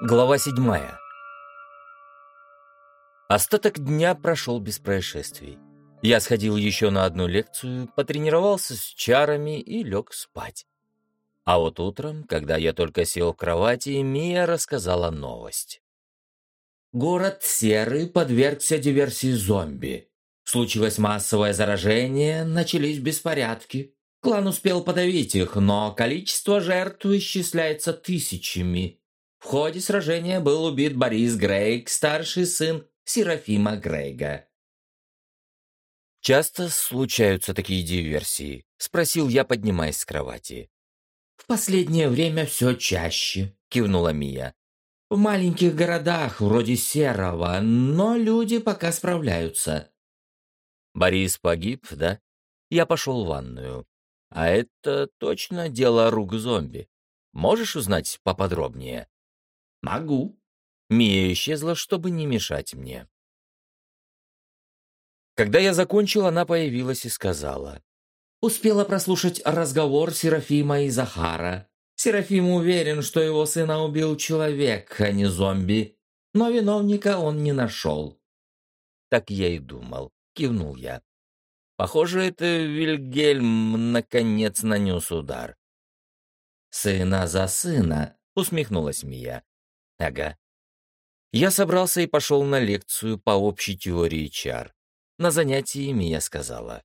Глава седьмая. Остаток дня прошел без происшествий. Я сходил еще на одну лекцию, потренировался с чарами и лег спать. А вот утром, когда я только сел в кровати, Мия рассказала новость. Город Серый подвергся диверсии зомби. Случилось массовое заражение, начались беспорядки. Клан успел подавить их, но количество жертв исчисляется тысячами. В ходе сражения был убит Борис Грейг, старший сын Серафима Грейга. «Часто случаются такие диверсии?» — спросил я, поднимаясь с кровати. «В последнее время все чаще», — кивнула Мия. «В маленьких городах, вроде Серого, но люди пока справляются». «Борис погиб, да?» Я пошел в ванную. «А это точно дело рук зомби. Можешь узнать поподробнее?» «Могу». Мия исчезла, чтобы не мешать мне. Когда я закончил, она появилась и сказала. Успела прослушать разговор Серафима и Захара. Серафим уверен, что его сына убил человек, а не зомби, но виновника он не нашел. Так я и думал, кивнул я. Похоже, это Вильгельм наконец нанес удар. «Сына за сына», — усмехнулась Мия. «Ага». Я собрался и пошел на лекцию по общей теории чар. На занятии Мия сказала.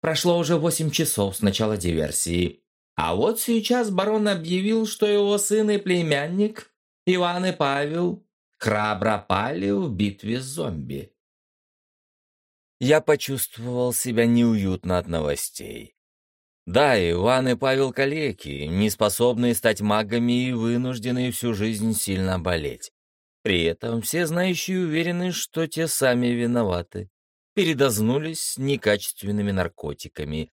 «Прошло уже восемь часов с начала диверсии. А вот сейчас барон объявил, что его сын и племянник, Иван и Павел, храбро пали в битве с зомби». Я почувствовал себя неуютно от новостей. Да, Иван и Павел калеки, не способные стать магами и вынужденные всю жизнь сильно болеть. При этом все знающие уверены, что те сами виноваты передознулись некачественными наркотиками.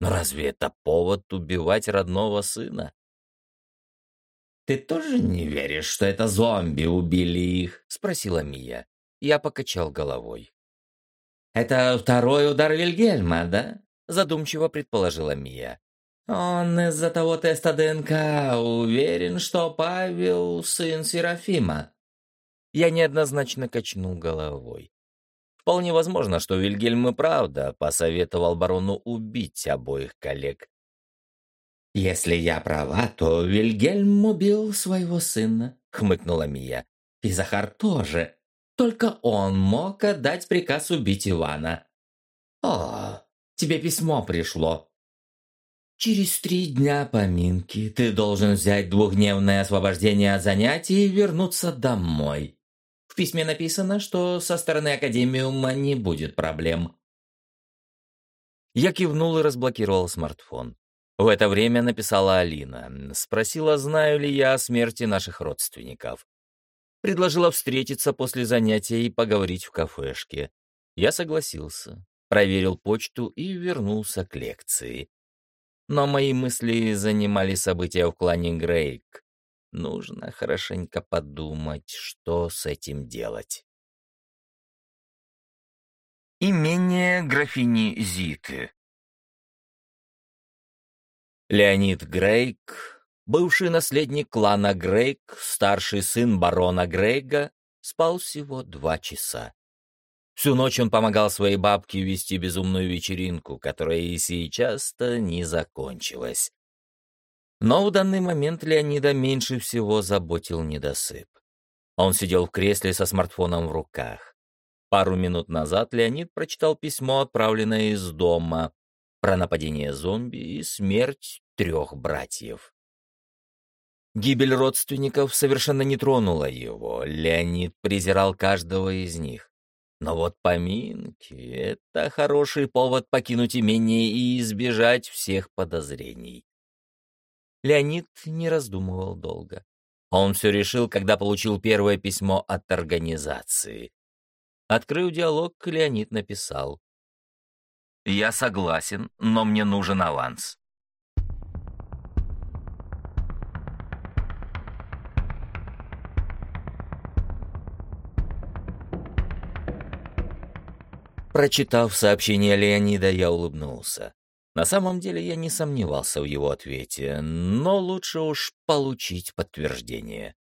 Но разве это повод убивать родного сына? «Ты тоже не веришь, что это зомби убили их?» — спросила Мия. Я покачал головой. «Это второй удар Вильгельма, да?» — задумчиво предположила Мия. «Он из-за того теста ДНК уверен, что Павел — сын Серафима». Я неоднозначно качнул головой. Вполне возможно, что Вильгельм и правда посоветовал барону убить обоих коллег. «Если я права, то Вильгельм убил своего сына», — хмыкнула Мия. «И Захар тоже. Только он мог отдать приказ убить Ивана». «О, тебе письмо пришло». «Через три дня поминки ты должен взять двухдневное освобождение от занятий и вернуться домой. В письме написано, что со стороны Академиума не будет проблем. Я кивнул и разблокировал смартфон. В это время написала Алина. Спросила, знаю ли я о смерти наших родственников. Предложила встретиться после занятия и поговорить в кафешке. Я согласился, проверил почту и вернулся к лекции. Но мои мысли занимали события в клане Грейк. Нужно хорошенько подумать, что с этим делать. Имение графини Зиты Леонид Грейк, бывший наследник клана Грейк, старший сын барона Грейга, спал всего два часа. Всю ночь он помогал своей бабке вести безумную вечеринку, которая и сейчас-то не закончилась. Но в данный момент Леонида меньше всего заботил недосып. Он сидел в кресле со смартфоном в руках. Пару минут назад Леонид прочитал письмо, отправленное из дома, про нападение зомби и смерть трех братьев. Гибель родственников совершенно не тронула его, Леонид презирал каждого из них. Но вот поминки — это хороший повод покинуть имение и избежать всех подозрений. Леонид не раздумывал долго. Он все решил, когда получил первое письмо от организации. Открыв диалог, Леонид написал. «Я согласен, но мне нужен аванс». Прочитав сообщение Леонида, я улыбнулся. На самом деле я не сомневался в его ответе, но лучше уж получить подтверждение.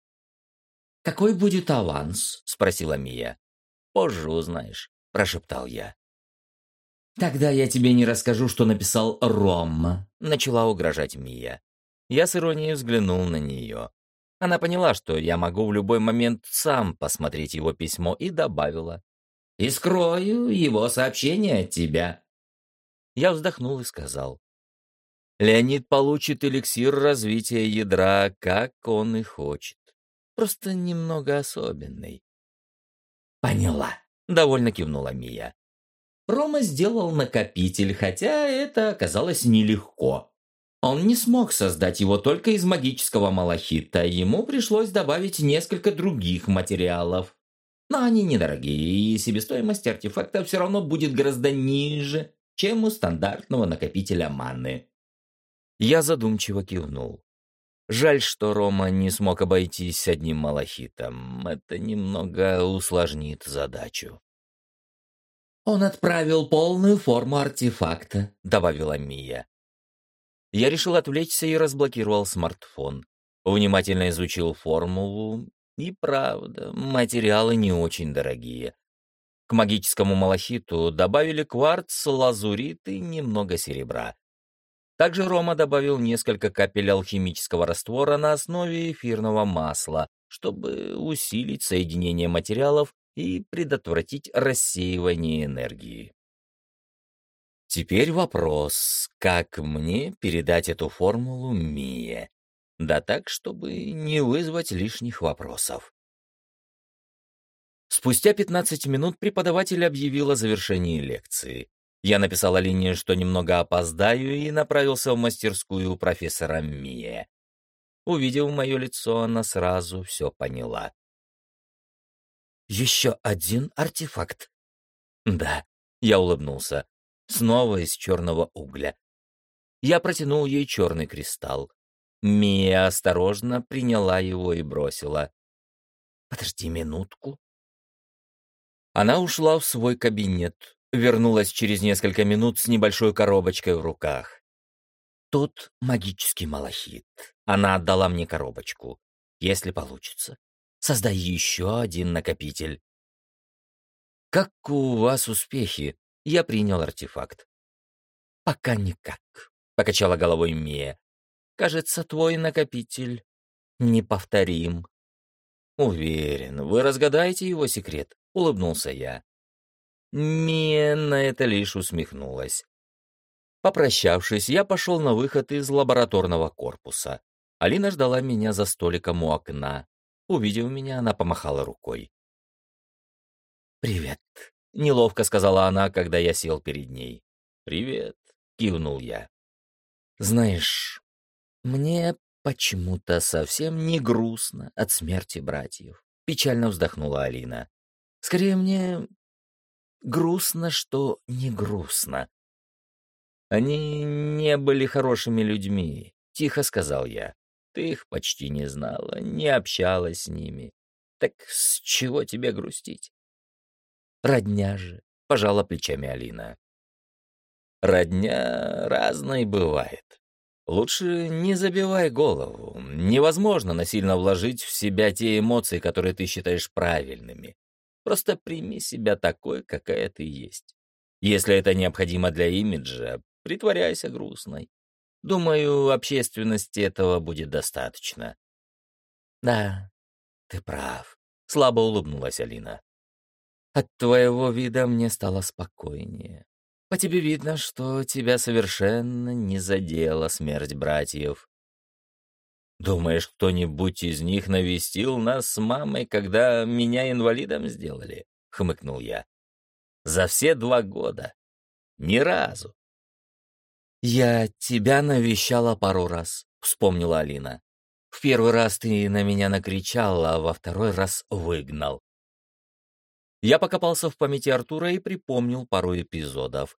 «Какой будет аванс?» — спросила Мия. «Позже узнаешь», — прошептал я. «Тогда я тебе не расскажу, что написал Рома», — начала угрожать Мия. Я с иронией взглянул на нее. Она поняла, что я могу в любой момент сам посмотреть его письмо, и добавила. «И скрою его сообщение от тебя». Я вздохнул и сказал. «Леонид получит эликсир развития ядра, как он и хочет. Просто немного особенный». «Поняла», — довольно кивнула Мия. Рома сделал накопитель, хотя это оказалось нелегко. Он не смог создать его только из магического малахита, ему пришлось добавить несколько других материалов. Они недорогие, и себестоимость артефакта все равно будет гораздо ниже, чем у стандартного накопителя маны. Я задумчиво кивнул. Жаль, что Рома не смог обойтись одним малахитом. Это немного усложнит задачу. «Он отправил полную форму артефакта», — добавила Мия. Я решил отвлечься и разблокировал смартфон. Внимательно изучил формулу. И правда, материалы не очень дорогие. К магическому малахиту добавили кварц, лазурит и немного серебра. Также Рома добавил несколько капель алхимического раствора на основе эфирного масла, чтобы усилить соединение материалов и предотвратить рассеивание энергии. Теперь вопрос, как мне передать эту формулу Мие? Да так, чтобы не вызвать лишних вопросов. Спустя 15 минут преподаватель объявил о завершении лекции. Я написал Алине, что немного опоздаю, и направился в мастерскую профессора Мие. Увидев мое лицо, она сразу все поняла. Еще один артефакт. Да, я улыбнулся. Снова из черного угля. Я протянул ей черный кристалл. Мия осторожно приняла его и бросила. «Подожди минутку». Она ушла в свой кабинет, вернулась через несколько минут с небольшой коробочкой в руках. Тут магический малахит. Она отдала мне коробочку. Если получится, Создай еще один накопитель. Как у вас успехи? Я принял артефакт. Пока никак, покачала головой Мия. Кажется, твой накопитель неповторим. Уверен, вы разгадаете его секрет, улыбнулся я. Мия на это лишь усмехнулась. Попрощавшись, я пошел на выход из лабораторного корпуса. Алина ждала меня за столиком у окна. Увидев меня, она помахала рукой. «Привет», — неловко сказала она, когда я сел перед ней. «Привет», — кивнул я. «Знаешь, мне почему-то совсем не грустно от смерти братьев», — печально вздохнула Алина. «Скорее мне грустно, что не грустно». «Они не были хорошими людьми», — тихо сказал я. Ты их почти не знала, не общалась с ними. Так с чего тебе грустить? Родня же, пожала плечами Алина. Родня разной бывает. Лучше не забивай голову. Невозможно насильно вложить в себя те эмоции, которые ты считаешь правильными. Просто прими себя такой, какая ты есть. Если это необходимо для имиджа, притворяйся грустной. Думаю, общественности этого будет достаточно. Да, ты прав, слабо улыбнулась Алина. От твоего вида мне стало спокойнее. По тебе видно, что тебя совершенно не задела смерть братьев. Думаешь, кто-нибудь из них навестил нас с мамой, когда меня инвалидом сделали? Хмыкнул я. За все два года. Ни разу. «Я тебя навещала пару раз», — вспомнила Алина. «В первый раз ты на меня накричал, а во второй раз выгнал». Я покопался в памяти Артура и припомнил пару эпизодов.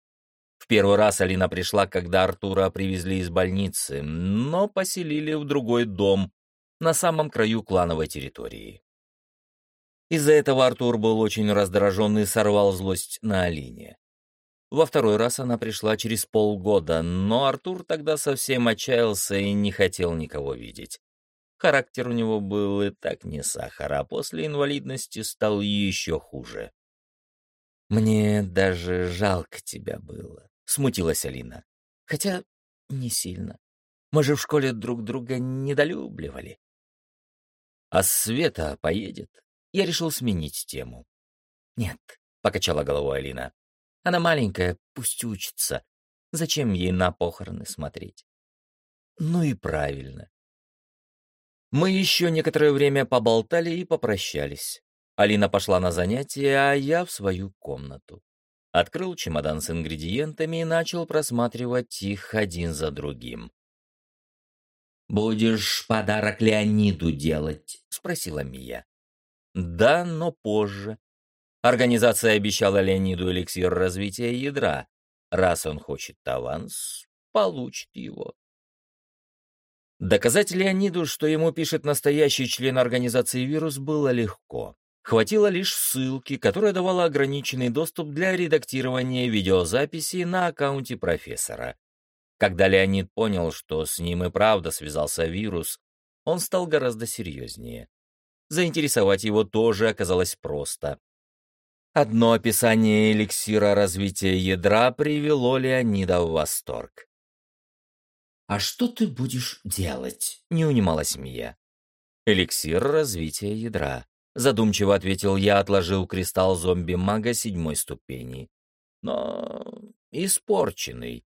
В первый раз Алина пришла, когда Артура привезли из больницы, но поселили в другой дом, на самом краю клановой территории. Из-за этого Артур был очень раздражен и сорвал злость на Алине. Во второй раз она пришла через полгода, но Артур тогда совсем отчаялся и не хотел никого видеть. Характер у него был и так не сахар, а после инвалидности стал еще хуже. «Мне даже жалко тебя было», — смутилась Алина. «Хотя не сильно. Мы же в школе друг друга недолюбливали». «А Света поедет?» Я решил сменить тему. «Нет», — покачала головой Алина. «Она маленькая, пусть учится. Зачем ей на похороны смотреть?» «Ну и правильно. Мы еще некоторое время поболтали и попрощались. Алина пошла на занятия, а я в свою комнату. Открыл чемодан с ингредиентами и начал просматривать их один за другим. «Будешь подарок Леониду делать?» — спросила Мия. «Да, но позже». Организация обещала Леониду эликсир развития ядра. Раз он хочет аванс, получит его. Доказать Леониду, что ему пишет настоящий член организации «Вирус», было легко. Хватило лишь ссылки, которая давала ограниченный доступ для редактирования видеозаписи на аккаунте профессора. Когда Леонид понял, что с ним и правда связался вирус, он стал гораздо серьезнее. Заинтересовать его тоже оказалось просто. Одно описание эликсира развития ядра привело Леонида в восторг. «А что ты будешь делать?» — не унималась Мия. «Эликсир развития ядра», — задумчиво ответил я, отложил кристалл зомби-мага седьмой ступени. «Но испорченный.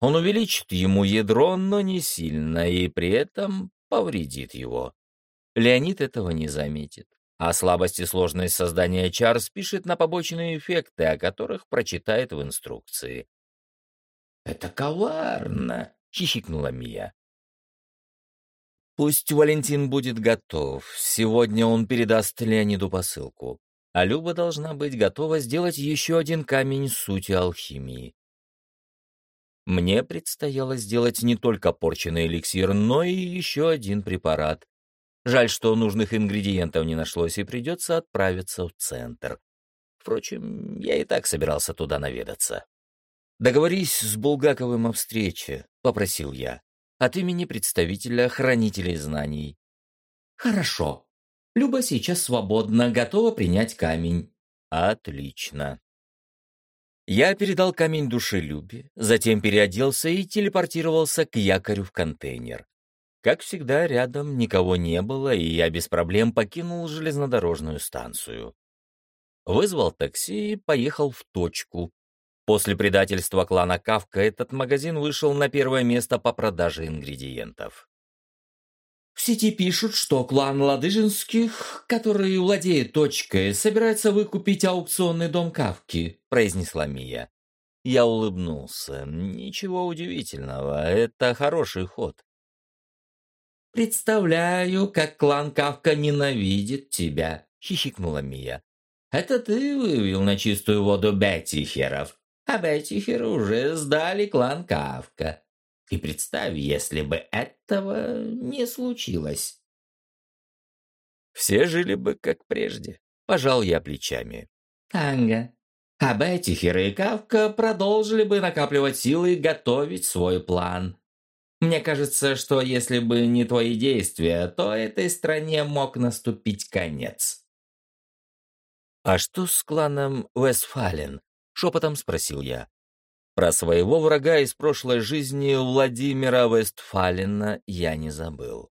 Он увеличит ему ядро, но не сильно, и при этом повредит его. Леонид этого не заметит. А слабость и сложность создания чар спишет на побочные эффекты, о которых прочитает в инструкции. «Это коварно!» — хихикнула Мия. «Пусть Валентин будет готов. Сегодня он передаст Леониду посылку. А Люба должна быть готова сделать еще один камень сути алхимии. Мне предстояло сделать не только порченный эликсир, но и еще один препарат. Жаль, что нужных ингредиентов не нашлось, и придется отправиться в центр. Впрочем, я и так собирался туда наведаться. «Договорись с Булгаковым о встрече», — попросил я, от имени представителя хранителей знаний. «Хорошо. Люба сейчас свободна, готова принять камень». «Отлично». Я передал камень души Любе, затем переоделся и телепортировался к якорю в контейнер. Как всегда, рядом никого не было, и я без проблем покинул железнодорожную станцию. Вызвал такси и поехал в точку, После предательства клана Кавка этот магазин вышел на первое место по продаже ингредиентов. В сети пишут, что клан Ладыжинских, который владеет точкой, собирается выкупить аукционный дом Кавки, произнесла Мия. Я улыбнулся. Ничего удивительного, это хороший ход. «Представляю, как клан Кавка ненавидит тебя», — хихикнула Мия. «Это ты вывел на чистую воду Беттихеров, а Беттихеры уже сдали клан Кавка. И представь, если бы этого не случилось. Все жили бы как прежде. Пожал я плечами. Ага. А Беттихер и Кавка продолжили бы накапливать силы и готовить свой план. Мне кажется, что если бы не твои действия, то этой стране мог наступить конец. А что с кланом Вестфален? — шепотом спросил я. Про своего врага из прошлой жизни Владимира Вестфалина я не забыл.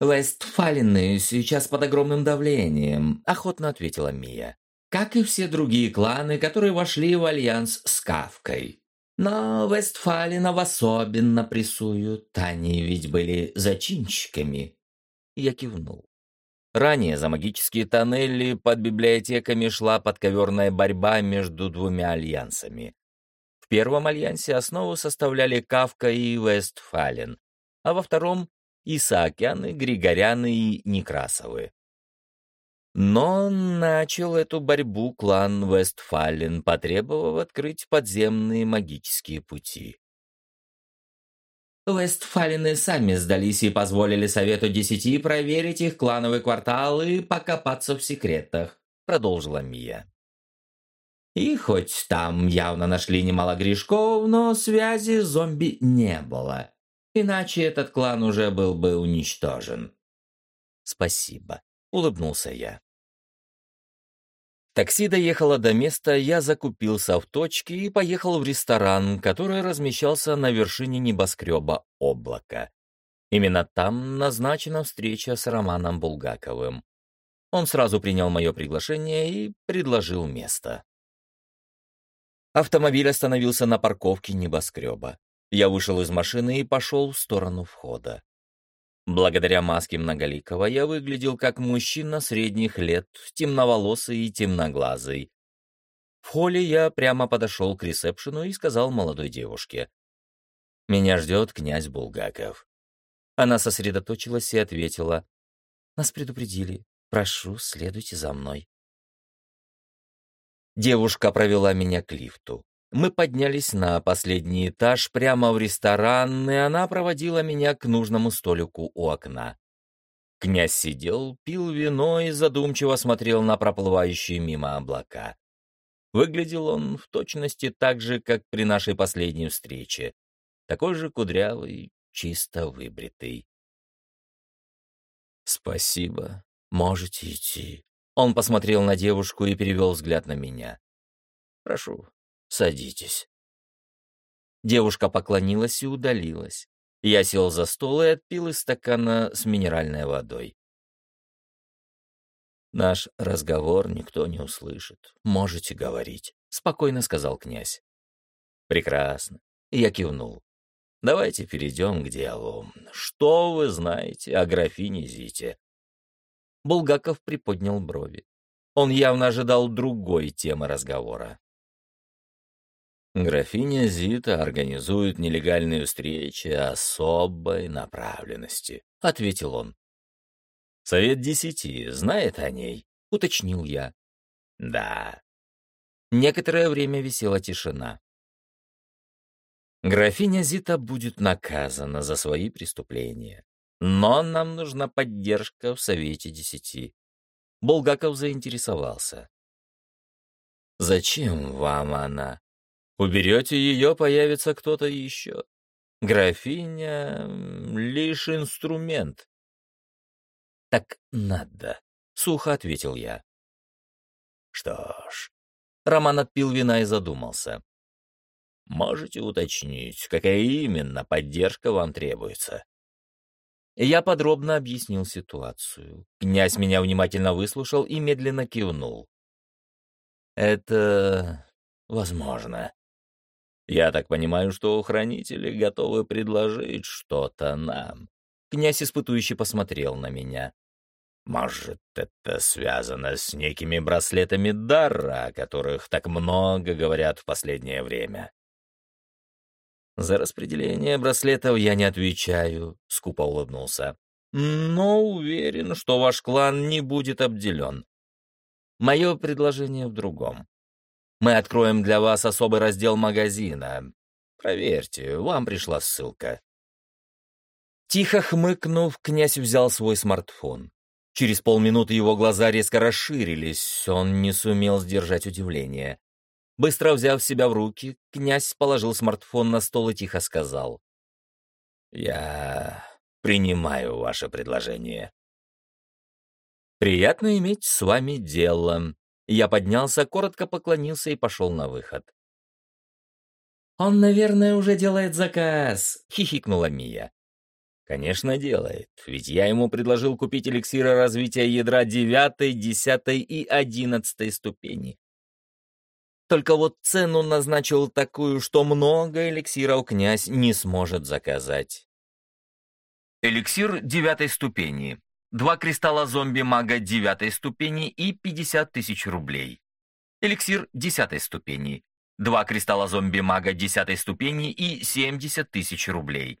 «Вестфалины сейчас под огромным давлением», — охотно ответила Мия. «Как и все другие кланы, которые вошли в альянс с Кавкой. Но Вестфалинов особенно прессуют, они ведь были зачинщиками». Я кивнул. Ранее за магические тоннели под библиотеками шла подковерная борьба между двумя альянсами. В первом альянсе основу составляли Кавка и Вестфален, а во втором — Исаакяны, Григоряны и Некрасовы. Но начал эту борьбу клан Вестфален, потребовав открыть подземные магические пути. Вестфалины сами сдались и позволили Совету Десяти проверить их клановый квартал и покопаться в секретах», — продолжила Мия. И хоть там явно нашли немало грешков, но связи с зомби не было. Иначе этот клан уже был бы уничтожен. Спасибо, улыбнулся я. Такси доехало до места, я закупился в точке и поехал в ресторан, который размещался на вершине небоскреба облака. Именно там назначена встреча с Романом Булгаковым. Он сразу принял мое приглашение и предложил место. Автомобиль остановился на парковке небоскреба. Я вышел из машины и пошел в сторону входа. Благодаря маске Многоликого я выглядел как мужчина средних лет, темноволосый и темноглазый. В холле я прямо подошел к ресепшену и сказал молодой девушке. «Меня ждет князь Булгаков». Она сосредоточилась и ответила. «Нас предупредили. Прошу, следуйте за мной». Девушка провела меня к лифту. Мы поднялись на последний этаж прямо в ресторан, и она проводила меня к нужному столику у окна. Князь сидел, пил вино и задумчиво смотрел на проплывающие мимо облака. Выглядел он в точности так же, как при нашей последней встрече. Такой же кудрявый, чисто выбритый. «Спасибо. Можете идти», он посмотрел на девушку и перевел взгляд на меня. «Прошу, садитесь». Девушка поклонилась и удалилась. Я сел за стол и отпил из стакана с минеральной водой. «Наш разговор никто не услышит. Можете говорить», — спокойно сказал князь. «Прекрасно». Я кивнул. «Давайте перейдем к делу. Что вы знаете о графине Зите?» Булгаков приподнял брови. Он явно ожидал другой темы разговора. Графиня Зита организует нелегальные встречи особой направленности, — ответил он. Совет Десяти знает о ней, — уточнил я. Да. Некоторое время висела тишина. Графиня Зита будет наказана за свои преступления. Но нам нужна поддержка в Совете Десяти. Булгаков заинтересовался. «Зачем вам она? Уберете ее, появится кто-то еще. Графиня — лишь инструмент». «Так надо», — сухо ответил я. «Что ж...» — Роман отпил вина и задумался. «Можете уточнить, какая именно поддержка вам требуется?» Я подробно объяснил ситуацию. Князь меня внимательно выслушал и медленно кивнул. «Это... возможно. Я так понимаю, что хранители готовы предложить что-то нам». Князь испытующе посмотрел на меня. «Может, это связано с некими браслетами дара, о которых так много говорят в последнее время?» «За распределение браслетов я не отвечаю», — скупо улыбнулся. «Но уверен, что ваш клан не будет обделен. Мое предложение в другом. Мы откроем для вас особый раздел магазина. Проверьте, вам пришла ссылка». Тихо хмыкнув, князь взял свой смартфон. Через полминуты его глаза резко расширились, он не сумел сдержать удивление. Быстро взяв себя в руки, князь положил смартфон на стол и тихо сказал. «Я принимаю ваше предложение». «Приятно иметь с вами дело». Я поднялся, коротко поклонился и пошел на выход. «Он, наверное, уже делает заказ», — хихикнула Мия. «Конечно, делает, ведь я ему предложил купить эликсиры развития ядра девятой, десятой и одиннадцатой ступени. Только вот цену назначил такую, что много эликсиров князь не сможет заказать. Эликсир девятой ступени. Два кристалла зомби-мага девятой ступени и 50 тысяч рублей. Эликсир десятой ступени. Два кристалла зомби-мага десятой ступени и 70 тысяч рублей.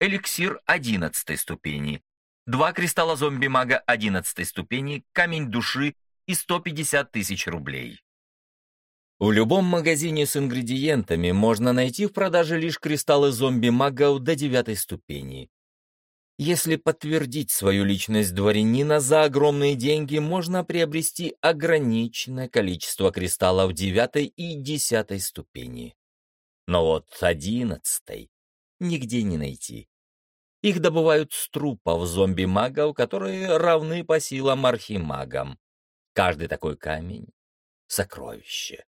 Эликсир одиннадцатой ступени. Два кристалла зомби-мага одиннадцатой ступени, камень души и 150 тысяч рублей. В любом магазине с ингредиентами можно найти в продаже лишь кристаллы зомби-магов до девятой ступени. Если подтвердить свою личность дворянина за огромные деньги, можно приобрести ограниченное количество кристаллов девятой и десятой ступени. Но вот одиннадцатой нигде не найти. Их добывают с трупов зомби-магов, которые равны по силам архимагам. Каждый такой камень — сокровище.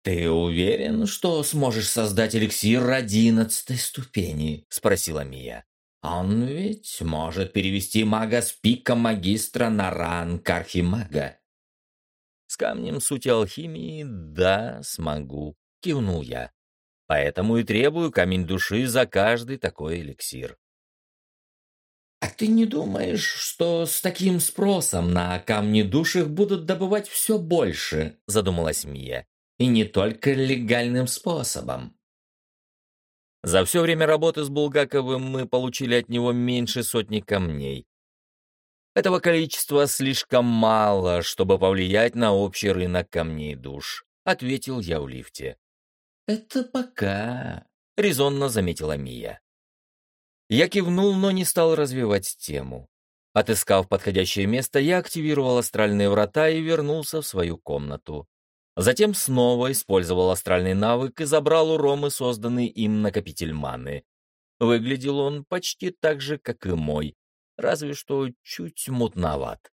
«Ты уверен, что сможешь создать эликсир одиннадцатой ступени?» — спросила Мия. «Он ведь может перевести мага с пика магистра на ранг архимага». «С камнем сути алхимии, да, смогу», — кивнул я. «Поэтому и требую камень души за каждый такой эликсир». «А ты не думаешь, что с таким спросом на камни души будут добывать все больше?» — задумалась Мия. И не только легальным способом. За все время работы с Булгаковым мы получили от него меньше сотни камней. Этого количества слишком мало, чтобы повлиять на общий рынок камней душ, ответил я в лифте. Это пока, резонно заметила Мия. Я кивнул, но не стал развивать тему. Отыскав подходящее место, я активировал астральные врата и вернулся в свою комнату. Затем снова использовал астральный навык и забрал у Ромы созданный им накопитель маны. Выглядел он почти так же, как и мой, разве что чуть мутноват.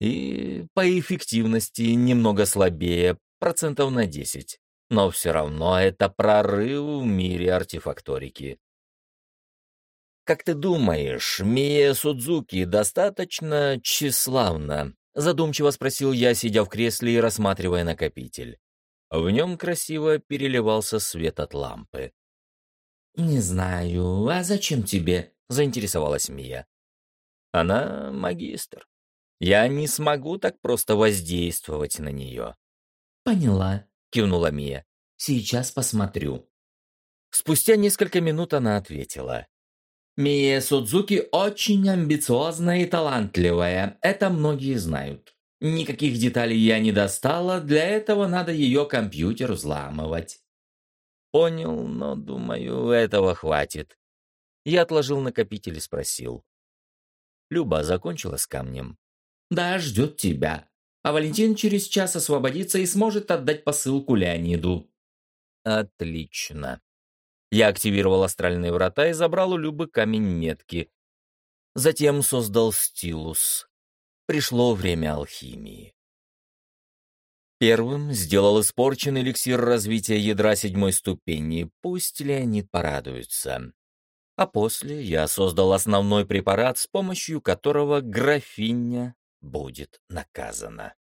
И по эффективности немного слабее, процентов на 10. Но все равно это прорыв в мире артефакторики. «Как ты думаешь, Мия Судзуки достаточно тщеславна?» Задумчиво спросил я, сидя в кресле и рассматривая накопитель. В нем красиво переливался свет от лампы. «Не знаю, а зачем тебе?» — заинтересовалась Мия. «Она магистр. Я не смогу так просто воздействовать на нее». «Поняла», — кивнула Мия. «Сейчас посмотрю». Спустя несколько минут она ответила. Мия Судзуки очень амбициозная и талантливая, это многие знают. Никаких деталей я не достала, для этого надо ее компьютер взламывать. Понял, но, думаю, этого хватит. Я отложил накопитель и спросил. Люба закончила с камнем? Да, ждет тебя. А Валентин через час освободится и сможет отдать посылку Леониду. Отлично. Я активировал астральные врата и забрал у Любы камень метки. Затем создал стилус. Пришло время алхимии. Первым сделал испорченный эликсир развития ядра седьмой ступени, пусть Леонид порадуется. А после я создал основной препарат, с помощью которого графиня будет наказана.